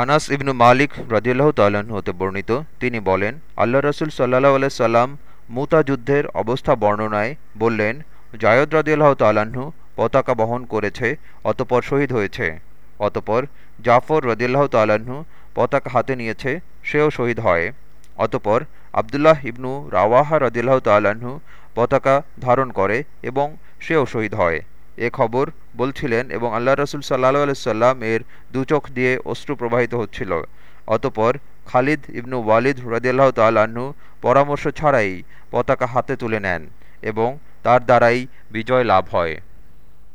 আনাস ইবনু মালিক রদিল্লাহ তাল্লাহ্ন হতে বর্ণিত, তিনি বলেন, আল্লাহ রসুল সাল্লাহ আলাই সাল্লাম মুতা যুদ্ধের অবস্থা বর্ণনায় বললেন, জায়দ রদিয়াল্লাহ তাল্লাহ্ন পতাকা বহন করেছে, অতপর শহীদ হয়েছে। অতপর জাফর রদিল্লাহ তাল্লাহ্ন পতাকা হাতে নিয়েছে, সেও শহীদ হয়। অতপর আবদুল্লাহ ইবনু রাওয়াহা রদিল্লাহ তাল্লাহ্ন পতাকা ধারণ করে এবং সেও শহীদ হয়। এ খবর বলছিলেন এবং আল্লাহ রসুল সাল্লাহ আলসালাম এর দুচোখ দিয়ে অশ্রু প্রবাহিত হচ্ছিল। অতপর খালিদ ইবনু ওয়ালিদ রদিয়াল্লাহ তাল্লাহ্ন পরামর্শ ছাড়াই পতাকা হাতে তুলে নেন এবং তার দ্বারাই বিজয় লাভ হয়।